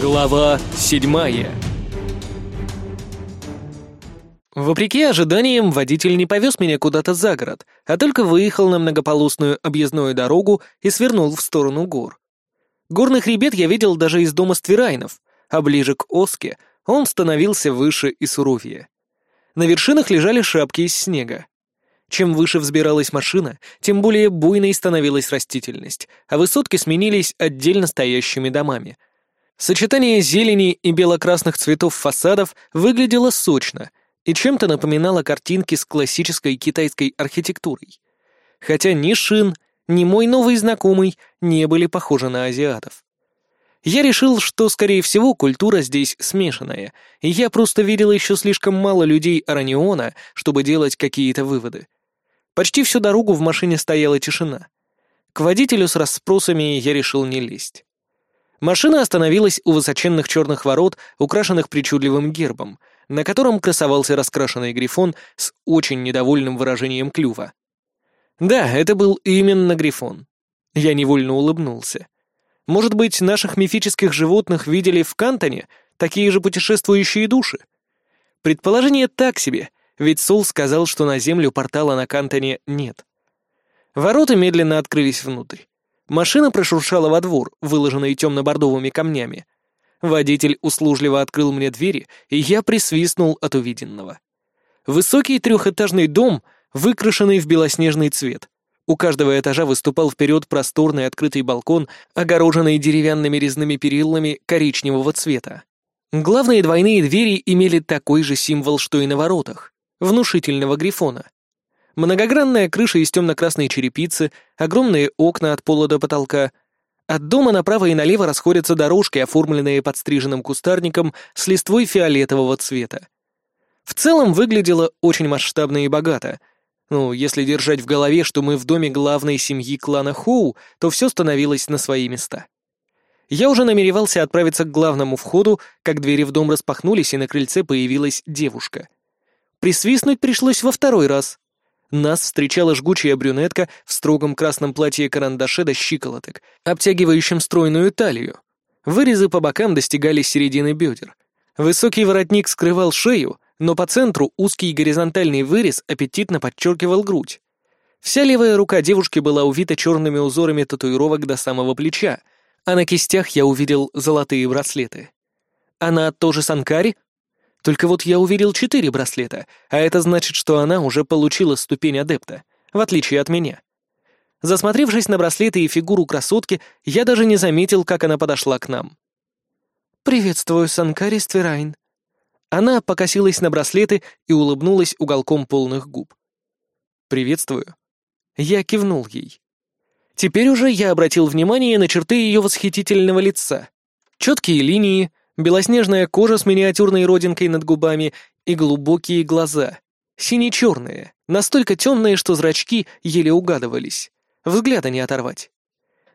Глава седьмая Вопреки ожиданиям, водитель не повез меня куда-то за город, а только выехал на многополосную объездную дорогу и свернул в сторону гор. Горный хребет я видел даже из дома Стверайнов, а ближе к Оске он становился выше и суровее. На вершинах лежали шапки из снега. Чем выше взбиралась машина, тем более буйной становилась растительность, а высотки сменились отдельно стоящими домами. Сочетание зелени и бело-красных цветов фасадов выглядело сочно и чем-то напоминало картинки с классической китайской архитектурой. Хотя ни Шин, ни мой новый знакомый не были похожи на азиатов. Я решил, что, скорее всего, культура здесь смешанная, и я просто видел еще слишком мало людей Араниона, чтобы делать какие-то выводы. Почти всю дорогу в машине стояла тишина. К водителю с расспросами я решил не лезть. Машина остановилась у высоченных черных ворот, украшенных причудливым гербом, на котором красовался раскрашенный грифон с очень недовольным выражением клюва. Да, это был именно грифон. Я невольно улыбнулся. Может быть, наших мифических животных видели в Кантоне такие же путешествующие души? Предположение так себе, ведь Сол сказал, что на Землю портала на Кантоне нет. Ворота медленно открылись внутрь. Машина прошуршала во двор, выложенный темно-бордовыми камнями. Водитель услужливо открыл мне двери, и я присвистнул от увиденного. Высокий трехэтажный дом, выкрашенный в белоснежный цвет. У каждого этажа выступал вперед просторный открытый балкон, огороженный деревянными резными перилами коричневого цвета. Главные двойные двери имели такой же символ, что и на воротах внушительного грифона. Многогранная крыша из темно-красной черепицы, огромные окна от пола до потолка. От дома направо и налево расходятся дорожки, оформленные подстриженным кустарником с листвой фиолетового цвета. В целом выглядело очень масштабно и богато. Ну, если держать в голове, что мы в доме главной семьи клана Хоу, то все становилось на свои места. Я уже намеревался отправиться к главному входу, как двери в дом распахнулись, и на крыльце появилась девушка — Присвистнуть пришлось во второй раз. Нас встречала жгучая брюнетка в строгом красном платье-карандаше до щиколоток, обтягивающем стройную талию. Вырезы по бокам достигали середины бедер. Высокий воротник скрывал шею, но по центру узкий горизонтальный вырез аппетитно подчеркивал грудь. Вся левая рука девушки была увита черными узорами татуировок до самого плеча, а на кистях я увидел золотые браслеты. Она тоже Санкари? Только вот я увидел четыре браслета, а это значит, что она уже получила ступень адепта, в отличие от меня. Засмотревшись на браслеты и фигуру красотки, я даже не заметил, как она подошла к нам. «Приветствую, Санкари Стверайн». Она покосилась на браслеты и улыбнулась уголком полных губ. «Приветствую». Я кивнул ей. Теперь уже я обратил внимание на черты ее восхитительного лица. Четкие линии, белоснежная кожа с миниатюрной родинкой над губами и глубокие глаза. Сине-черные, настолько темные, что зрачки еле угадывались. Взгляда не оторвать.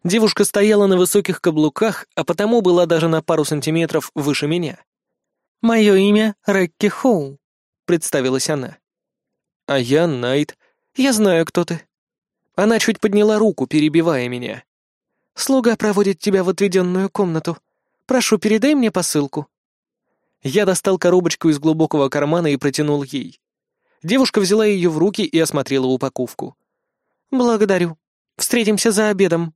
Девушка стояла на высоких каблуках, а потому была даже на пару сантиметров выше меня. «Мое имя Рекки Хоу», — представилась она. «А я Найт. Я знаю, кто ты». Она чуть подняла руку, перебивая меня. «Слуга проводит тебя в отведенную комнату. Прошу, передай мне посылку». Я достал коробочку из глубокого кармана и протянул ей. Девушка взяла ее в руки и осмотрела упаковку. «Благодарю. Встретимся за обедом».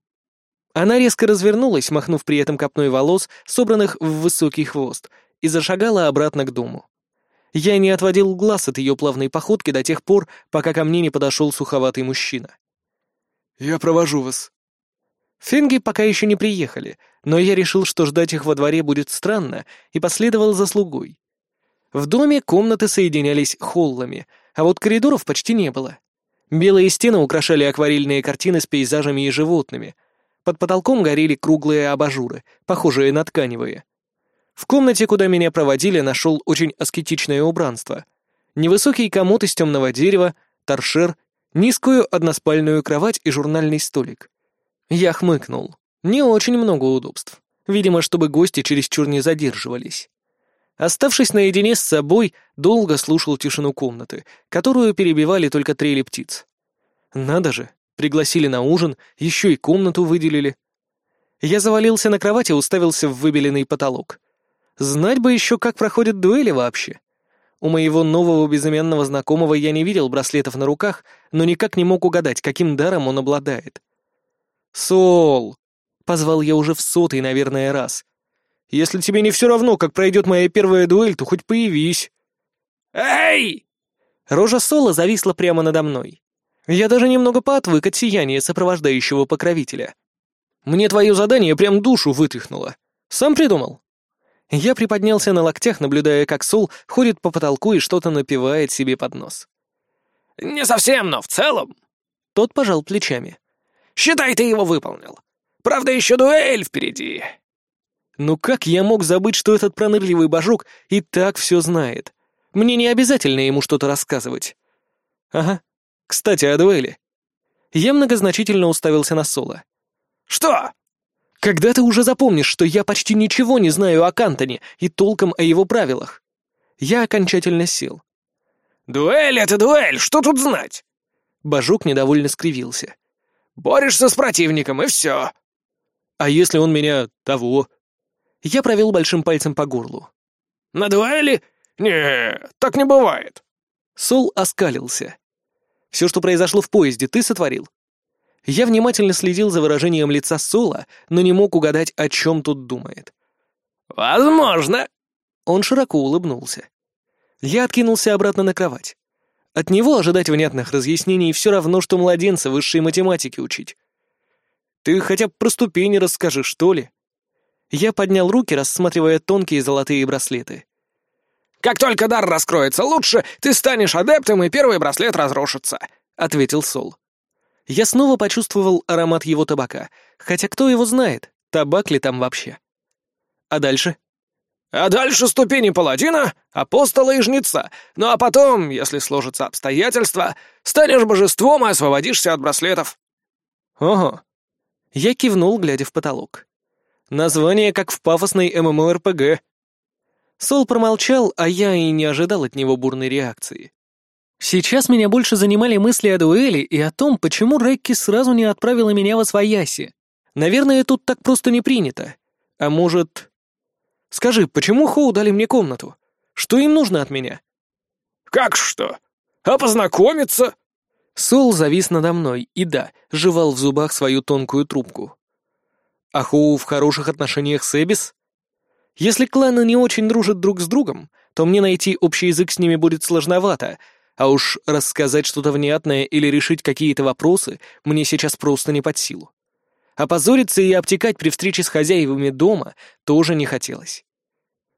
Она резко развернулась, махнув при этом копной волос, собранных в высокий хвост, и зашагала обратно к дому. Я не отводил глаз от ее плавной походки до тех пор, пока ко мне не подошел суховатый мужчина. «Я провожу вас», Фенги пока еще не приехали, но я решил, что ждать их во дворе будет странно, и последовал за слугой. В доме комнаты соединялись холлами, а вот коридоров почти не было. Белые стены украшали акварельные картины с пейзажами и животными. Под потолком горели круглые абажуры, похожие на тканевые. В комнате, куда меня проводили, нашел очень аскетичное убранство. Невысокий комод из темного дерева, торшер, низкую односпальную кровать и журнальный столик. Я хмыкнул. Не очень много удобств. Видимо, чтобы гости чересчур не задерживались. Оставшись наедине с собой, долго слушал тишину комнаты, которую перебивали только трели птиц. Надо же, пригласили на ужин, еще и комнату выделили. Я завалился на кровать и уставился в выбеленный потолок. Знать бы еще, как проходят дуэли вообще. У моего нового безымянного знакомого я не видел браслетов на руках, но никак не мог угадать, каким даром он обладает. «Сол!» — позвал я уже в сотый, наверное, раз. «Если тебе не все равно, как пройдет моя первая дуэль, то хоть появись». «Эй!» Рожа Сола зависла прямо надо мной. Я даже немного поотвык от сияния сопровождающего покровителя. Мне твое задание прям душу вытряхнуло. Сам придумал?» Я приподнялся на локтях, наблюдая, как Сол ходит по потолку и что-то напивает себе под нос. «Не совсем, но в целом». Тот пожал плечами. «Считай, ты его выполнил. Правда, еще дуэль впереди». Ну как я мог забыть, что этот пронырливый божок и так все знает? Мне не обязательно ему что-то рассказывать. Ага. Кстати, о дуэли. Я многозначительно уставился на Соло. «Что?» «Когда ты уже запомнишь, что я почти ничего не знаю о Кантоне и толком о его правилах?» Я окончательно сел. «Дуэль — это дуэль, что тут знать?» Бажук недовольно скривился. «Борешься с противником, и все». «А если он меня того?» Я провел большим пальцем по горлу. «На дуэли? Не, так не бывает». Сол оскалился. «Все, что произошло в поезде, ты сотворил?» Я внимательно следил за выражением лица Сола, но не мог угадать, о чем тут думает. «Возможно!» Он широко улыбнулся. Я откинулся обратно на кровать. От него ожидать внятных разъяснений все равно, что младенца высшей математики учить. «Ты хотя бы про ступени расскажи, что ли?» Я поднял руки, рассматривая тонкие золотые браслеты. «Как только дар раскроется лучше, ты станешь адептом, и первый браслет разрушится», — ответил Сол. Я снова почувствовал аромат его табака, хотя кто его знает, табак ли там вообще. А дальше? А дальше ступени паладина, апостола и жнеца. Ну а потом, если сложатся обстоятельства, станешь божеством и освободишься от браслетов. Ого. Я кивнул, глядя в потолок. Название как в пафосной ММО-РПГ. Сол промолчал, а я и не ожидал от него бурной реакции. Сейчас меня больше занимали мысли о дуэли и о том, почему Рекки сразу не отправила меня во свояси. Наверное, тут так просто не принято. А может... Скажи, почему Хоу дали мне комнату? Что им нужно от меня? Как что? А познакомиться? Сол завис надо мной и, да, жевал в зубах свою тонкую трубку. А Хоу в хороших отношениях с Эбис? Если кланы не очень дружат друг с другом, то мне найти общий язык с ними будет сложновато, а уж рассказать что-то внятное или решить какие-то вопросы мне сейчас просто не под силу. Опозориться и обтекать при встрече с хозяевами дома тоже не хотелось.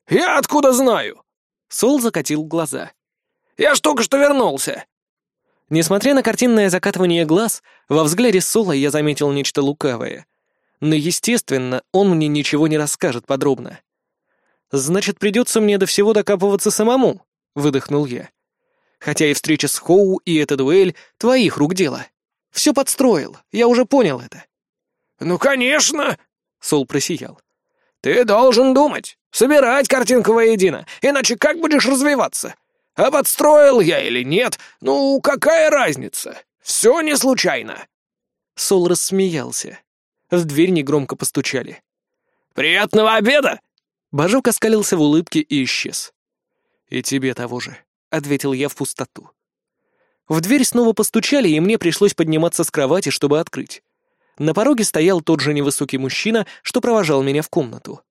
«Я откуда знаю?» Сол закатил глаза. «Я ж только что вернулся!» Несмотря на картинное закатывание глаз, во взгляде Сола я заметил нечто лукавое. Но, естественно, он мне ничего не расскажет подробно. «Значит, придется мне до всего докапываться самому», — выдохнул я. Хотя и встреча с Хоу, и эта дуэль — твоих рук дело. Все подстроил, я уже понял это». «Ну, конечно!» — Сол просиял. «Ты должен думать, собирать картинку воедино, иначе как будешь развиваться? А подстроил я или нет, ну, какая разница? Все не случайно!» Сол рассмеялся. В дверь негромко постучали. «Приятного обеда!» Божок оскалился в улыбке и исчез. «И тебе того же», — ответил я в пустоту. В дверь снова постучали, и мне пришлось подниматься с кровати, чтобы открыть. На пороге стоял тот же невысокий мужчина, что провожал меня в комнату.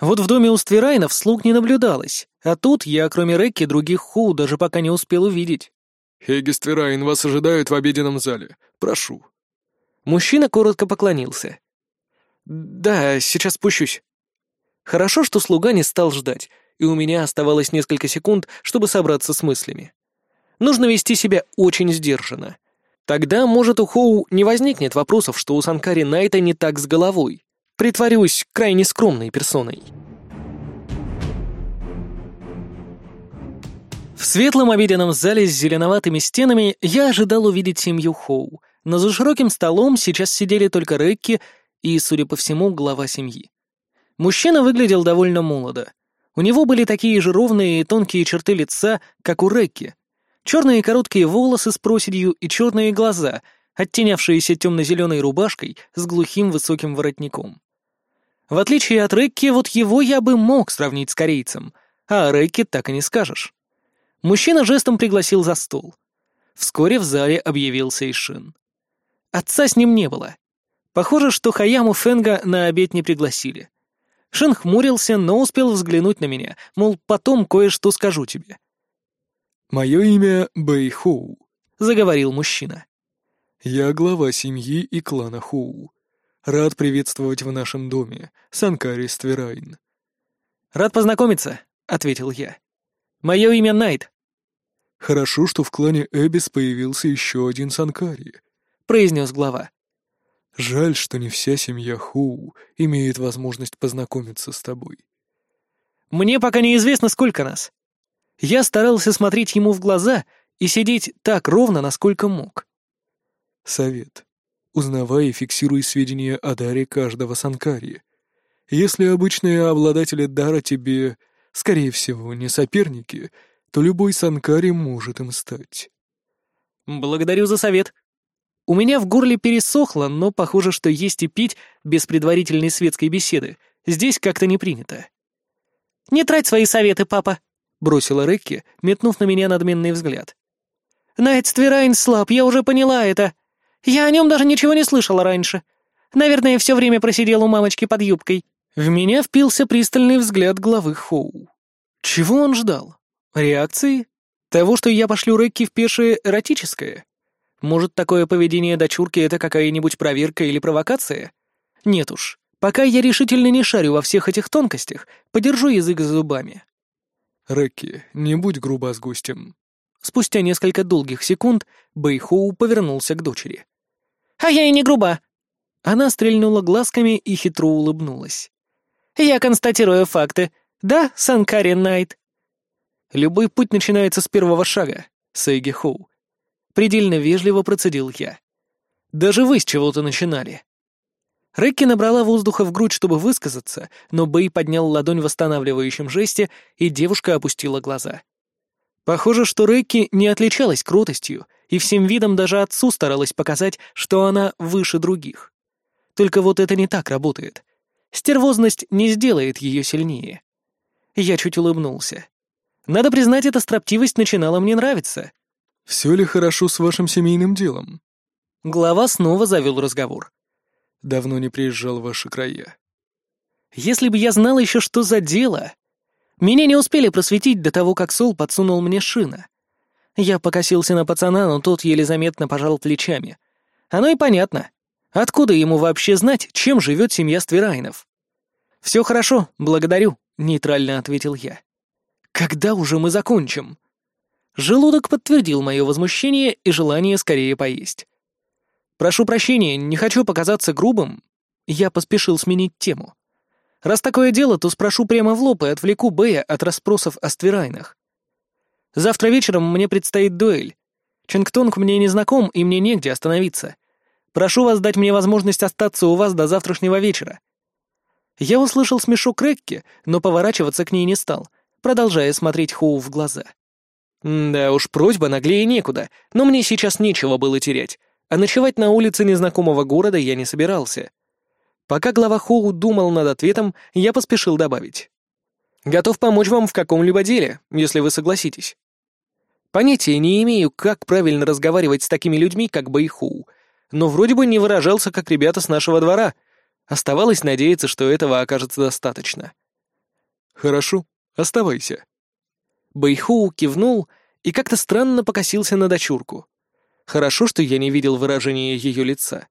Вот в доме у Стверайнов слуг не наблюдалось, а тут я, кроме Рекки, других Хоу даже пока не успел увидеть. «Хеги Стверайн, вас ожидают в обеденном зале. Прошу». Мужчина коротко поклонился. «Да, сейчас спущусь». Хорошо, что слуга не стал ждать, и у меня оставалось несколько секунд, чтобы собраться с мыслями. Нужно вести себя очень сдержанно. Тогда, может, у Хоу не возникнет вопросов, что у Санкари Найта не так с головой. Притворюсь крайне скромной персоной. В светлом обеденном зале с зеленоватыми стенами я ожидал увидеть семью Хоу, но за широким столом сейчас сидели только Рекки и, судя по всему, глава семьи. Мужчина выглядел довольно молодо. У него были такие же ровные и тонкие черты лица, как у Рекки. Черные короткие волосы с проседью и черные глаза, оттенявшиеся темно-зеленой рубашкой с глухим высоким воротником. В отличие от Рекки, вот его я бы мог сравнить с корейцем, а о Рекки так и не скажешь. Мужчина жестом пригласил за стол. Вскоре в зале объявился Ишин. Отца с ним не было. Похоже, что Хаяму Фенга на обед не пригласили. Шин хмурился, но успел взглянуть на меня, мол, потом кое-что скажу тебе. «Мое имя Бэй Хоу», — заговорил мужчина. «Я глава семьи и клана Хоу. Рад приветствовать в нашем доме, Санкари Стверайн». «Рад познакомиться», — ответил я. «Мое имя Найт». «Хорошо, что в клане Эбис появился еще один Санкари», — произнес глава. «Жаль, что не вся семья Хоу имеет возможность познакомиться с тобой». «Мне пока неизвестно, сколько нас. Я старался смотреть ему в глаза и сидеть так ровно, насколько мог. Совет. Узнавай и фиксируй сведения о даре каждого санкари. Если обычные обладатели дара тебе, скорее всего, не соперники, то любой санкари может им стать. Благодарю за совет. У меня в горле пересохло, но похоже, что есть и пить без предварительной светской беседы. Здесь как-то не принято. Не трать свои советы, папа, — бросила Рекки, метнув на меня надменный взгляд. «Найт Ствирайн слаб, я уже поняла это. Я о нем даже ничего не слышала раньше. Наверное, все время просидел у мамочки под юбкой». В меня впился пристальный взгляд главы Хоу. Чего он ждал? Реакции? Того, что я пошлю Рекки в пешее эротическое? Может, такое поведение дочурки — это какая-нибудь проверка или провокация? Нет уж. Пока я решительно не шарю во всех этих тонкостях, подержу язык за зубами. «Рэкки, не будь груба с гостем». Спустя несколько долгих секунд Бэйхоу повернулся к дочери. «А я и не груба!» Она стрельнула глазками и хитро улыбнулась. «Я констатирую факты. Да, Санкари Найт?» «Любой путь начинается с первого шага, Сэйги Хоу». Предельно вежливо процедил я. «Даже вы с чего-то начинали». Рэкки набрала воздуха в грудь, чтобы высказаться, но Бэй поднял ладонь в восстанавливающем жесте, и девушка опустила глаза. Похоже, что Рэкки не отличалась крутостью, и всем видом даже отцу старалась показать, что она выше других. Только вот это не так работает. Стервозность не сделает ее сильнее. Я чуть улыбнулся. Надо признать, эта строптивость начинала мне нравиться. «Все ли хорошо с вашим семейным делом?» Глава снова завел разговор давно не приезжал в ваши края. Если бы я знал еще, что за дело... Меня не успели просветить до того, как Сол подсунул мне шина. Я покосился на пацана, но тот еле заметно пожал плечами. Оно и понятно. Откуда ему вообще знать, чем живет семья Стверайнов? «Все хорошо, благодарю», — нейтрально ответил я. «Когда уже мы закончим?» Желудок подтвердил мое возмущение и желание скорее поесть. «Прошу прощения, не хочу показаться грубым». Я поспешил сменить тему. «Раз такое дело, то спрошу прямо в лоб и отвлеку Бэя от расспросов о Стверайнах. Завтра вечером мне предстоит дуэль. Чингтонг мне не знаком, и мне негде остановиться. Прошу вас дать мне возможность остаться у вас до завтрашнего вечера». Я услышал смешок Рекки, но поворачиваться к ней не стал, продолжая смотреть Хоу в глаза. Да уж, просьба наглее некуда, но мне сейчас нечего было терять а ночевать на улице незнакомого города я не собирался. Пока глава Хоу думал над ответом, я поспешил добавить. «Готов помочь вам в каком-либо деле, если вы согласитесь». Понятия не имею, как правильно разговаривать с такими людьми, как Бэйхоу, но вроде бы не выражался, как ребята с нашего двора. Оставалось надеяться, что этого окажется достаточно. «Хорошо, оставайся». Бэйхоу кивнул и как-то странно покосился на дочурку. Хорошо, что я не видел выражения ее лица.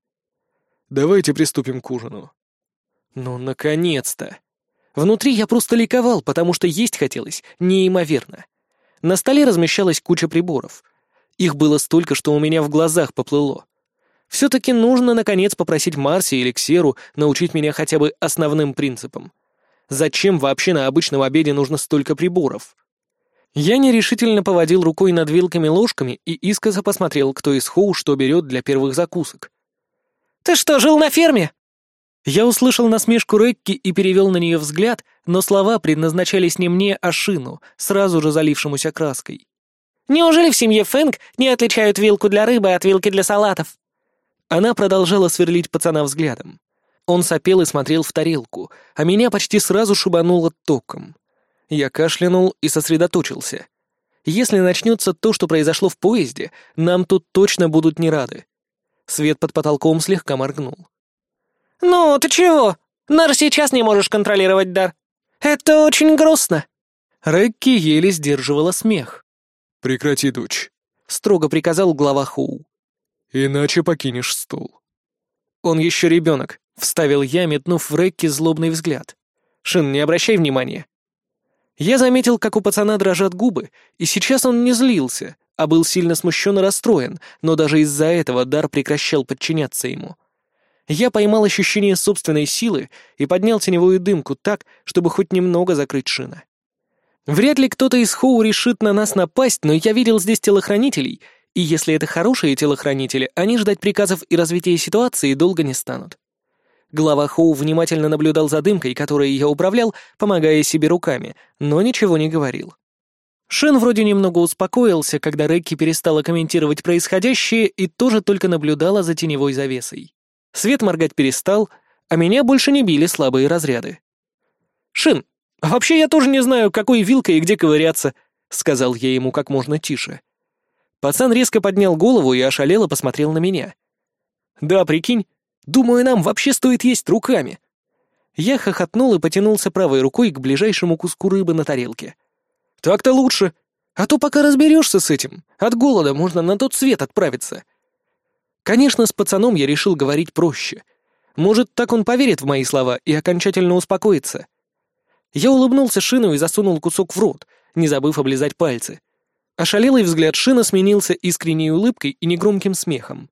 «Давайте приступим к ужину». Ну, наконец-то! Внутри я просто ликовал, потому что есть хотелось неимоверно. На столе размещалась куча приборов. Их было столько, что у меня в глазах поплыло. Все-таки нужно, наконец, попросить Марси или Ксеру научить меня хотя бы основным принципам. Зачем вообще на обычном обеде нужно столько приборов? Я нерешительно поводил рукой над вилками-ложками и искоса посмотрел, кто из Хоу что берет для первых закусок. «Ты что, жил на ферме?» Я услышал насмешку Рекки и перевел на нее взгляд, но слова предназначались не мне, а Шину, сразу же залившемуся краской. «Неужели в семье Фэнк не отличают вилку для рыбы от вилки для салатов?» Она продолжала сверлить пацана взглядом. Он сопел и смотрел в тарелку, а меня почти сразу шибануло током. Я кашлянул и сосредоточился. Если начнется то, что произошло в поезде, нам тут точно будут не рады. Свет под потолком слегка моргнул. «Ну, ты чего? Нар сейчас не можешь контролировать дар. Это очень грустно». Рэкки еле сдерживала смех. «Прекрати, дочь», — строго приказал глава Хоу. «Иначе покинешь стол». «Он еще ребенок», — вставил я, метнув в Рэкки злобный взгляд. «Шин, не обращай внимания». Я заметил, как у пацана дрожат губы, и сейчас он не злился, а был сильно смущен и расстроен, но даже из-за этого дар прекращал подчиняться ему. Я поймал ощущение собственной силы и поднял теневую дымку так, чтобы хоть немного закрыть шина. Вряд ли кто-то из Хоу решит на нас напасть, но я видел здесь телохранителей, и если это хорошие телохранители, они ждать приказов и развития ситуации долго не станут. Глава Хоу внимательно наблюдал за дымкой, которой я управлял, помогая себе руками, но ничего не говорил. Шен вроде немного успокоился, когда Рекки перестала комментировать происходящее и тоже только наблюдала за теневой завесой. Свет моргать перестал, а меня больше не били слабые разряды. «Шин, а вообще я тоже не знаю, какой вилкой и где ковыряться», — сказал я ему как можно тише. Пацан резко поднял голову и ошалело посмотрел на меня. «Да, прикинь, Думаю, нам вообще стоит есть руками». Я хохотнул и потянулся правой рукой к ближайшему куску рыбы на тарелке. «Так-то лучше. А то пока разберешься с этим, от голода можно на тот свет отправиться». Конечно, с пацаном я решил говорить проще. Может, так он поверит в мои слова и окончательно успокоится. Я улыбнулся Шину и засунул кусок в рот, не забыв облизать пальцы. Ошалелый взгляд Шина сменился искренней улыбкой и негромким смехом.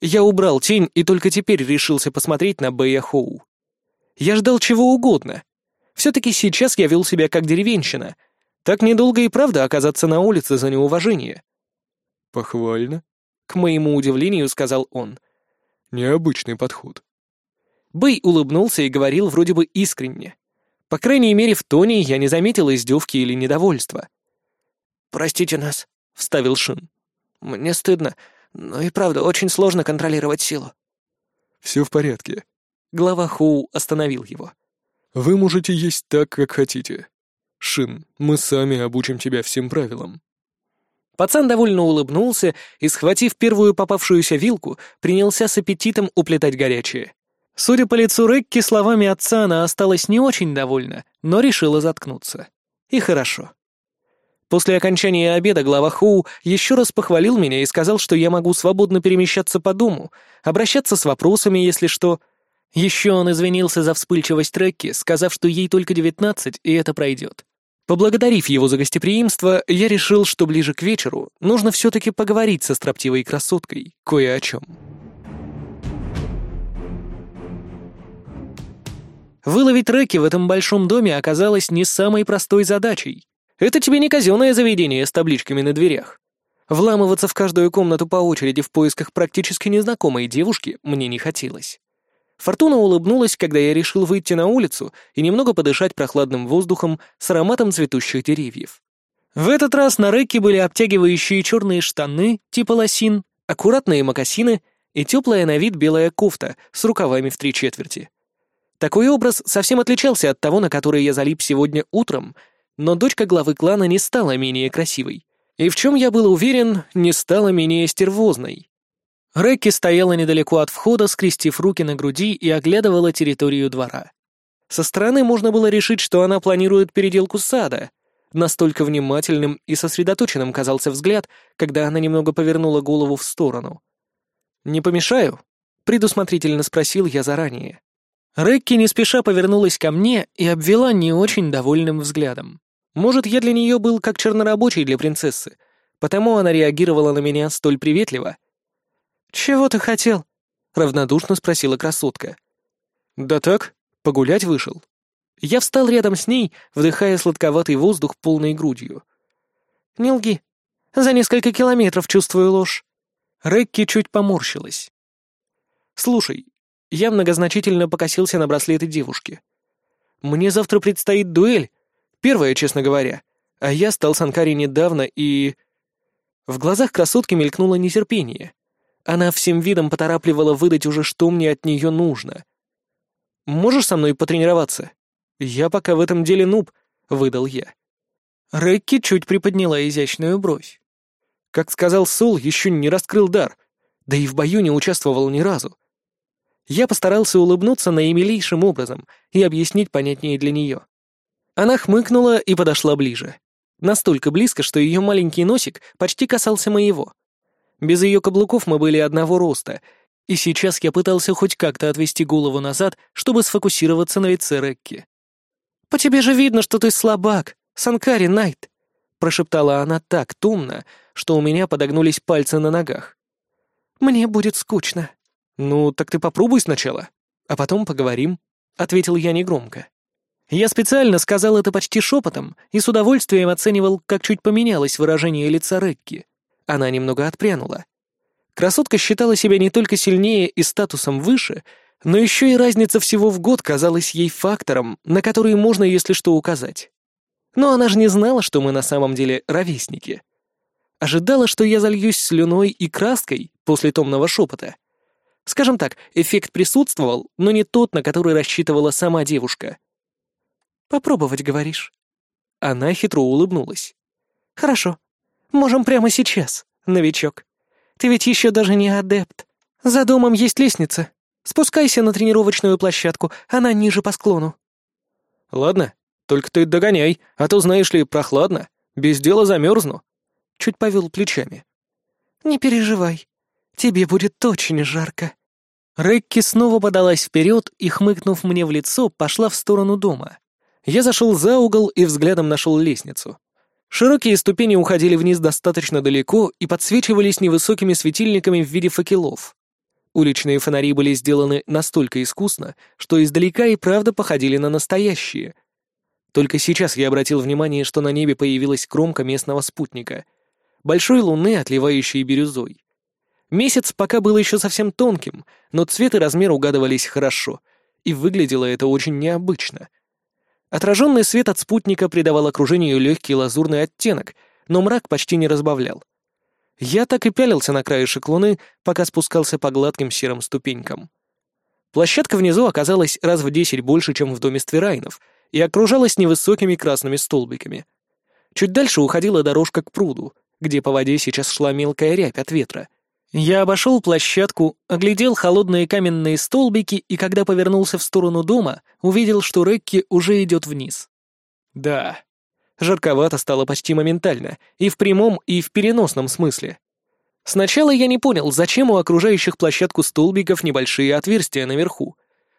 Я убрал тень и только теперь решился посмотреть на Бэя Хоу. Я ждал чего угодно. Все-таки сейчас я вел себя как деревенщина. Так недолго и правда оказаться на улице за неуважение. «Похвально», — к моему удивлению сказал он. «Необычный подход». Бэй улыбнулся и говорил вроде бы искренне. По крайней мере, в тоне я не заметил издевки или недовольства. «Простите нас», — вставил Шин. «Мне стыдно. Но и правда, очень сложно контролировать силу. Все в порядке. Глава Хоу остановил его. Вы можете есть так, как хотите. Шин, мы сами обучим тебя всем правилам. Пацан довольно улыбнулся и, схватив первую попавшуюся вилку, принялся с аппетитом уплетать горячее. Судя по лицу Рекки, словами отца она осталась не очень довольна, но решила заткнуться. И хорошо. После окончания обеда глава Хоу еще раз похвалил меня и сказал, что я могу свободно перемещаться по дому, обращаться с вопросами, если что. Еще он извинился за вспыльчивость Трекки, сказав, что ей только девятнадцать, и это пройдет. Поблагодарив его за гостеприимство, я решил, что ближе к вечеру нужно все-таки поговорить со строптивой красоткой кое о чем. Выловить Реки в этом большом доме оказалось не самой простой задачей. Это тебе не казенное заведение с табличками на дверях. Вламываться в каждую комнату по очереди в поисках практически незнакомой девушки мне не хотелось. Фортуна улыбнулась, когда я решил выйти на улицу и немного подышать прохладным воздухом с ароматом цветущих деревьев. В этот раз на Рэке были обтягивающие черные штаны типа лосин, аккуратные мокасины и теплая на вид белая кофта с рукавами в три четверти. Такой образ совсем отличался от того, на который я залип сегодня утром — но дочка главы клана не стала менее красивой. И в чем я был уверен, не стала менее стервозной. Рэкки стояла недалеко от входа, скрестив руки на груди и оглядывала территорию двора. Со стороны можно было решить, что она планирует переделку сада. Настолько внимательным и сосредоточенным казался взгляд, когда она немного повернула голову в сторону. «Не помешаю?» — предусмотрительно спросил я заранее. Рэкки не спеша повернулась ко мне и обвела не очень довольным взглядом. Может, я для нее был как чернорабочий для принцессы, потому она реагировала на меня столь приветливо. «Чего ты хотел?» — равнодушно спросила красотка. «Да так, погулять вышел». Я встал рядом с ней, вдыхая сладковатый воздух полной грудью. «Не лги. За несколько километров чувствую ложь». Рэкки чуть поморщилась. «Слушай, я многозначительно покосился на браслеты девушки. Мне завтра предстоит дуэль, Первое, честно говоря. А я стал Санкари недавно и... В глазах красотки мелькнуло нетерпение. Она всем видом поторапливала выдать уже, что мне от нее нужно. Можешь со мной потренироваться? Я пока в этом деле нуб, выдал я. Рекки чуть приподняла изящную бровь. Как сказал Сол, еще не раскрыл дар, да и в бою не участвовал ни разу. Я постарался улыбнуться наимилейшим образом и объяснить понятнее для нее. Она хмыкнула и подошла ближе. Настолько близко, что ее маленький носик почти касался моего. Без ее каблуков мы были одного роста, и сейчас я пытался хоть как-то отвести голову назад, чтобы сфокусироваться на лице Рекки. «По тебе же видно, что ты слабак, Санкари Найт», — прошептала она так томно, что у меня подогнулись пальцы на ногах. «Мне будет скучно». «Ну, так ты попробуй сначала, а потом поговорим», — ответил я негромко. Я специально сказал это почти шепотом и с удовольствием оценивал, как чуть поменялось выражение лица Рекки. Она немного отпрянула. Красотка считала себя не только сильнее и статусом выше, но еще и разница всего в год казалась ей фактором, на который можно, если что, указать. Но она же не знала, что мы на самом деле ровесники. Ожидала, что я зальюсь слюной и краской после томного шепота. Скажем так, эффект присутствовал, но не тот, на который рассчитывала сама девушка. «Попробовать, говоришь?» Она хитро улыбнулась. «Хорошо. Можем прямо сейчас, новичок. Ты ведь еще даже не адепт. За домом есть лестница. Спускайся на тренировочную площадку, она ниже по склону». «Ладно, только ты догоняй, а то, знаешь ли, прохладно. Без дела замерзну». Чуть повел плечами. «Не переживай. Тебе будет очень жарко». Рекки снова подалась вперед и, хмыкнув мне в лицо, пошла в сторону дома. Я зашел за угол и взглядом нашел лестницу. Широкие ступени уходили вниз достаточно далеко и подсвечивались невысокими светильниками в виде факелов. Уличные фонари были сделаны настолько искусно, что издалека и правда походили на настоящие. Только сейчас я обратил внимание, что на небе появилась кромка местного спутника. Большой луны, отливающей бирюзой. Месяц пока был еще совсем тонким, но цвет и размер угадывались хорошо, и выглядело это очень необычно — Отраженный свет от спутника придавал окружению легкий лазурный оттенок, но мрак почти не разбавлял. Я так и пялился на краешек луны, пока спускался по гладким серым ступенькам. Площадка внизу оказалась раз в десять больше, чем в доме Стверайнов, и окружалась невысокими красными столбиками. Чуть дальше уходила дорожка к пруду, где по воде сейчас шла мелкая рябь от ветра, я обошел площадку, оглядел холодные каменные столбики и, когда повернулся в сторону дома, увидел, что Рекки уже идет вниз. Да, жарковато стало почти моментально, и в прямом, и в переносном смысле. Сначала я не понял, зачем у окружающих площадку столбиков небольшие отверстия наверху,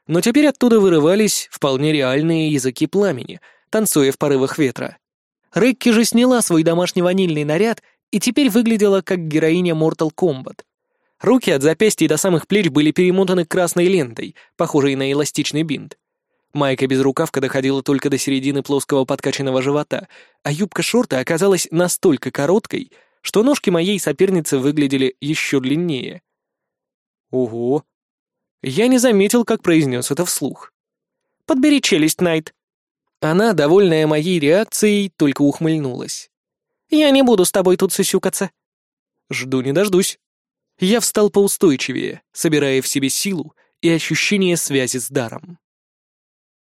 но теперь оттуда вырывались вполне реальные языки пламени, танцуя в порывах ветра. Рекки же сняла свой домашний ванильный наряд и теперь выглядела как героиня Mortal Kombat. Руки от запястья до самых плеч были перемотаны красной лентой, похожей на эластичный бинт. Майка без рукавка доходила только до середины плоского подкачанного живота, а юбка шорта оказалась настолько короткой, что ножки моей соперницы выглядели еще длиннее. Ого! Я не заметил, как произнес это вслух. «Подбери челюсть, Найт!» Она, довольная моей реакцией, только ухмыльнулась. Я не буду с тобой тут сюсюкаться». «Жду не дождусь». Я встал поустойчивее, собирая в себе силу и ощущение связи с даром.